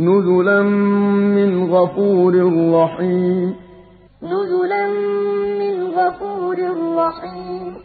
نُزُلًا مِّنْ غَفُورٍ رَّحِيمٍ. نُزُلًا مِّنْ غَفُورٍ رَّحِيمٍ.